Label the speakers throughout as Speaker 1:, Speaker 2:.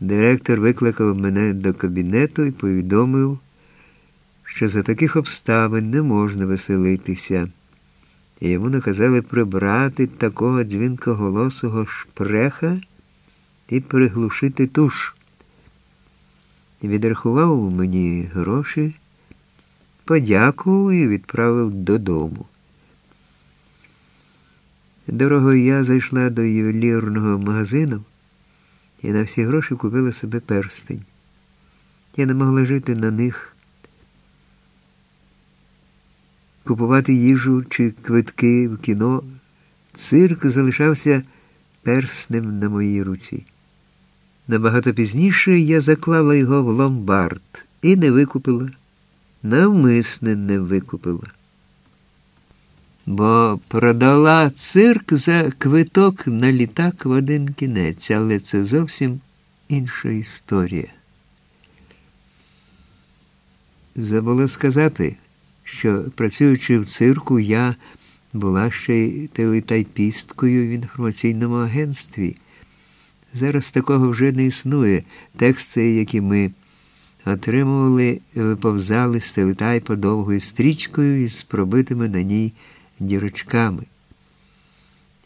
Speaker 1: Директор викликав мене до кабінету і повідомив, що за таких обставин не можна веселитися, і йому наказали прибрати такого дзвінкоголосого шпреха і приглушити туш. Відрахував мені гроші, подякував і відправив додому. Дорогою я зайшла до ювелірного магазину і на всі гроші купила собі перстень. Я не могла жити на них, купувати їжу чи квитки в кіно. Цирк залишався перснем на моїй руці. Набагато пізніше я заклала його в ломбард і не викупила, навмисне не викупила. Бо продала цирк за квиток на літак в один кінець, але це зовсім інша історія. Забула сказати, що працюючи в цирку, я була ще й телетайпісткою в інформаційному агентстві. Зараз такого вже не існує. Тексти, які ми отримували, виповзали з телетайпа довгою стрічкою із пробитими на ній дірочками.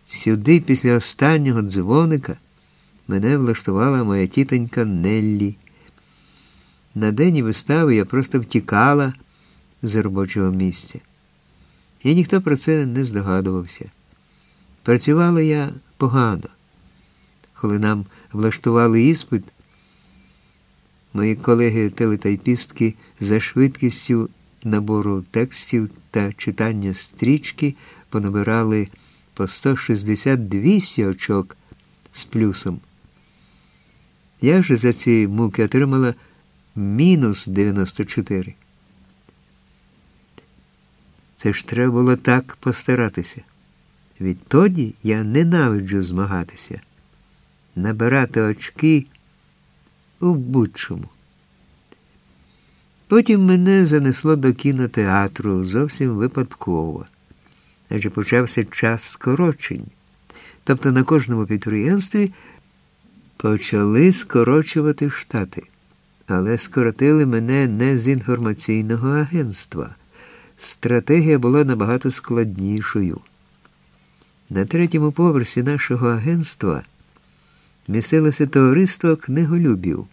Speaker 1: Сюди, після останнього дзвоника, мене влаштувала моя тітонька Неллі. На день вистави я просто втікала з робочого місця. І ніхто про це не здогадувався. Працювала я погано. Коли нам влаштували іспит, мої колеги-телетайпістки за швидкістю набору текстів та читання стрічки понабирали по 162 очок з плюсом. Я ж за ці муки отримала мінус 94. Це ж треба було так постаратися. Відтоді я ненавиджу змагатися, набирати очки у будь-чому. Потім мене занесло до кінотеатру зовсім випадково, адже почався час скорочень. Тобто на кожному підприємстві почали скорочувати штати, але скоротили мене не з інформаційного агентства. Стратегія була набагато складнішою. На третьому поверсі нашого агентства містилося товариство книголюбів.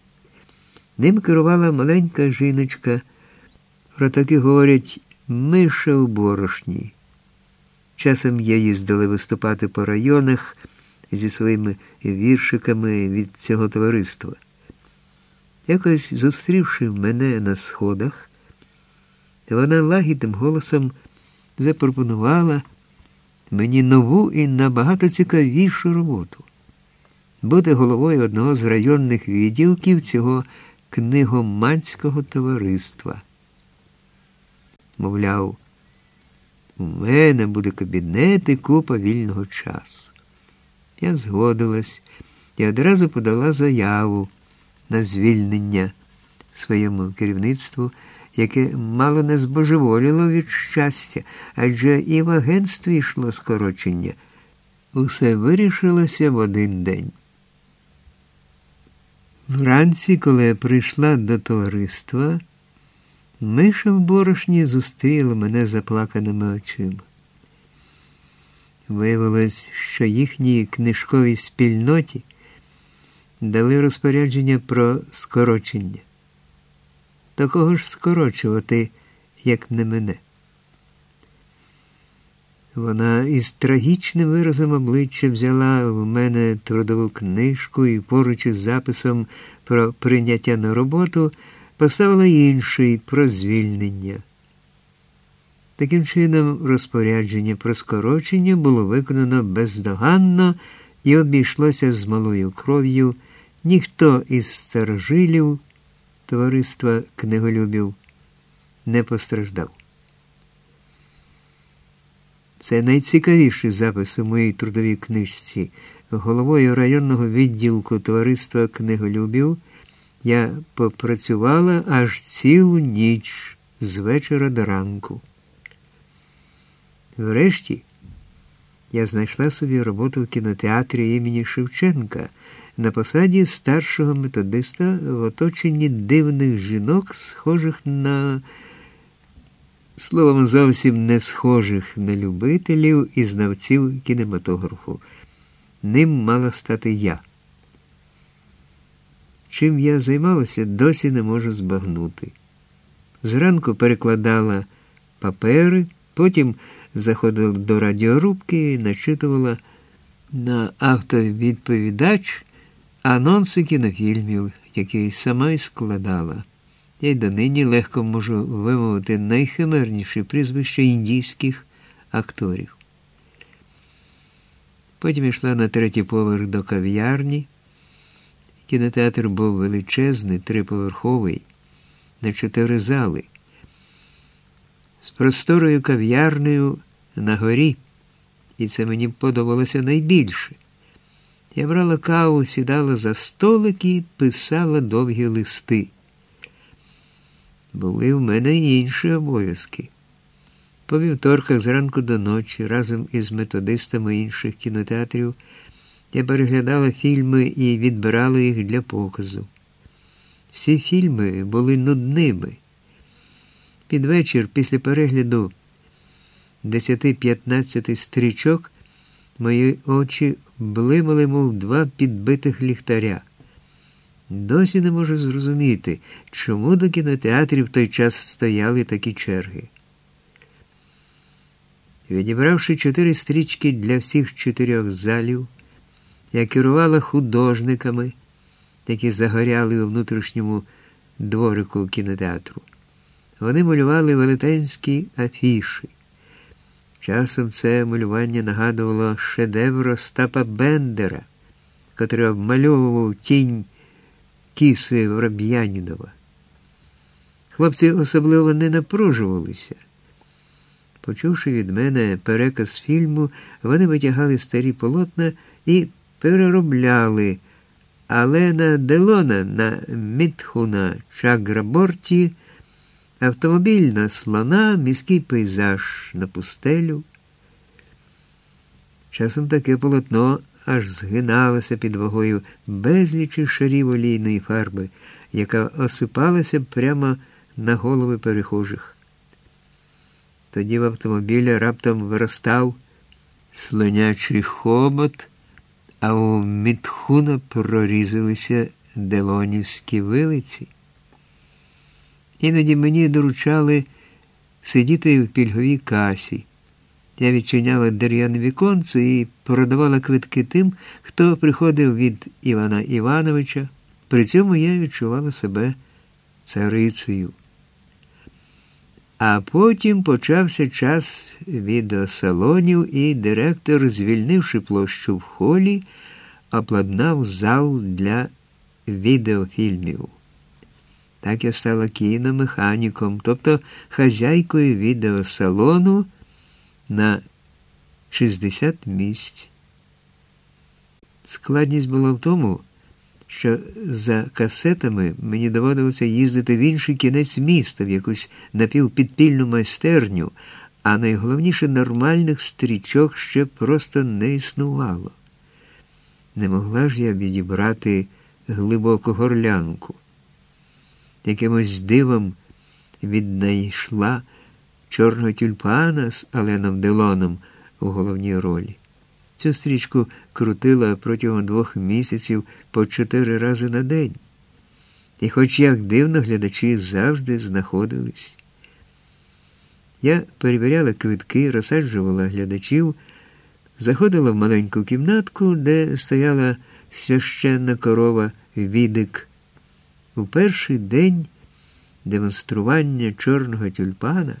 Speaker 1: Ним керувала маленька жіночка, про таки говорять, миша у борошні. Часом я їздила виступати по районах зі своїми віршиками від цього товариства. Якось зустрівши мене на сходах, вона лагідним голосом запропонувала мені нову і набагато цікавішу роботу бути головою одного з районних відділків цього книгоманського товариства. Мовляв, у мене буде кабінет і купа вільного часу. Я згодилась і одразу подала заяву на звільнення своєму керівництву, яке мало не збожеволіло від щастя, адже і в агентстві йшло скорочення. Усе вирішилося в один день. Вранці, коли я прийшла до товариства, Миша в борошні зустріла мене заплаканими очима. Виявилось, що їхній книжковій спільноті дали розпорядження про скорочення. Такого ж скорочувати, як не мене. Вона із трагічним виразом обличчя взяла в мене трудову книжку і поруч із записом про прийняття на роботу поставила інший про звільнення. Таким чином, розпорядження про скорочення було виконано бездоганно і обійшлося з малою кров'ю. Ніхто із старожилів товариства книголюбів не постраждав. Це найцікавіший запис у моїй трудовій книжці. Головою районного відділку товариства книголюбів я попрацювала аж цілу ніч з вечора до ранку. Врешті я знайшла собі роботу в кінотеатрі імені Шевченка, на посаді старшого методиста в оточенні дивних жінок, схожих на, словом, зовсім не схожих на любителів і знавців кінематографу. Ним мала стати я. Чим я займалася, досі не можу збагнути. Зранку перекладала папери, потім заходила до радіорубки і начитувала на автовідповідач анонси кінофільмів, які сама й складала. Я й донині легко можу вимовити найхимерніші прізвища індійських акторів. Потім йшла на третій поверх до кав'ярні. Кінотеатр був величезний, триповерховий, на чотири зали, з просторою кав'ярнею на горі, і це мені подобалося найбільше. Я брала каву, сідала за столик і писала довгі листи. Були в мене інші обов'язки. По вівторках зранку до ночі, разом із методистами інших кінотеатрів, я переглядала фільми і відбирала їх для показу. Всі фільми були нудними. Під вечір, після перегляду 10-15 стрічок, мої очі блимали, мов два підбитих ліхтаря. Досі не можу зрозуміти, чому до кінотеатрів в той час стояли такі черги. Відібравши чотири стрічки для всіх чотирьох залів, я керувала художниками, які загоряли у внутрішньому дворику кінотеатру. Вони малювали велетенські афіші. Часом це малювання нагадувало шедевр Остапа Бендера, котрий обмальовував тінь кіси Вороб'янінова. Хлопці особливо не напружувалися. Почувши від мене переказ фільму, вони витягали старі полотна і переробляли Алена Делона на Мітхуна Чаграборті, автомобіль на слона, міський пейзаж на пустелю. Часом таке полотно аж згиналося під вагою безлічі шарів олійної фарби, яка осипалася прямо на голови перехожих. Тоді в автомобілі раптом виростав слонячий хобот, а у Мітхуна прорізалися делонівські вилиці. Іноді мені доручали сидіти в пільговій касі. Я відчиняла дерев'яне віконце і продавала квитки тим, хто приходив від Івана Івановича. При цьому я відчувала себе царицею. А потім почався час відеосалонів, і директор, звільнивши площу в холі, обладнав зал для відеофільмів. Так я стала кіномеханіком, тобто хазяйкою відеосалону на 60 місць. Складність була в тому, що за касетами мені доводилося їздити в інший кінець міста, в якусь напівпідпільну майстерню, а найголовніше нормальних стрічок ще просто не існувало. Не могла ж я відібрати глибоку горлянку. Якимось дивом віднайшла чорного тюльпана з Аленом Делоном у головній ролі. Цю стрічку крутила протягом двох місяців по чотири рази на день. І хоч як дивно глядачі завжди знаходились. Я перевіряла квитки, розсаджувала глядачів, заходила в маленьку кімнатку, де стояла священна корова відик. У перший день демонстрування чорного тюльпана.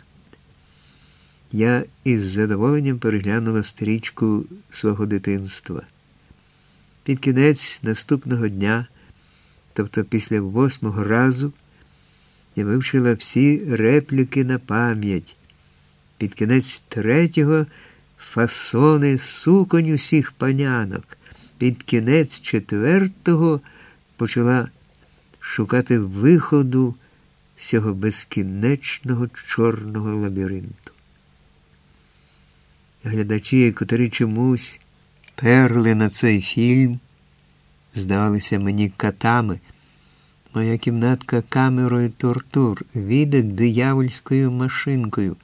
Speaker 1: Я із задоволенням переглянула стрічку свого дитинства. Під кінець наступного дня, тобто після восьмого разу, я вивчила всі репліки на пам'ять. Під кінець третього фасони суконь усіх панянок. Під кінець четвертого почала шукати виходу з цього безкінечного чорного лабіринту глядачі, котрі чомусь перли на цей фільм, здавалися мені катами, моя кімнатка камерою тортур, відек диявольською машинкою.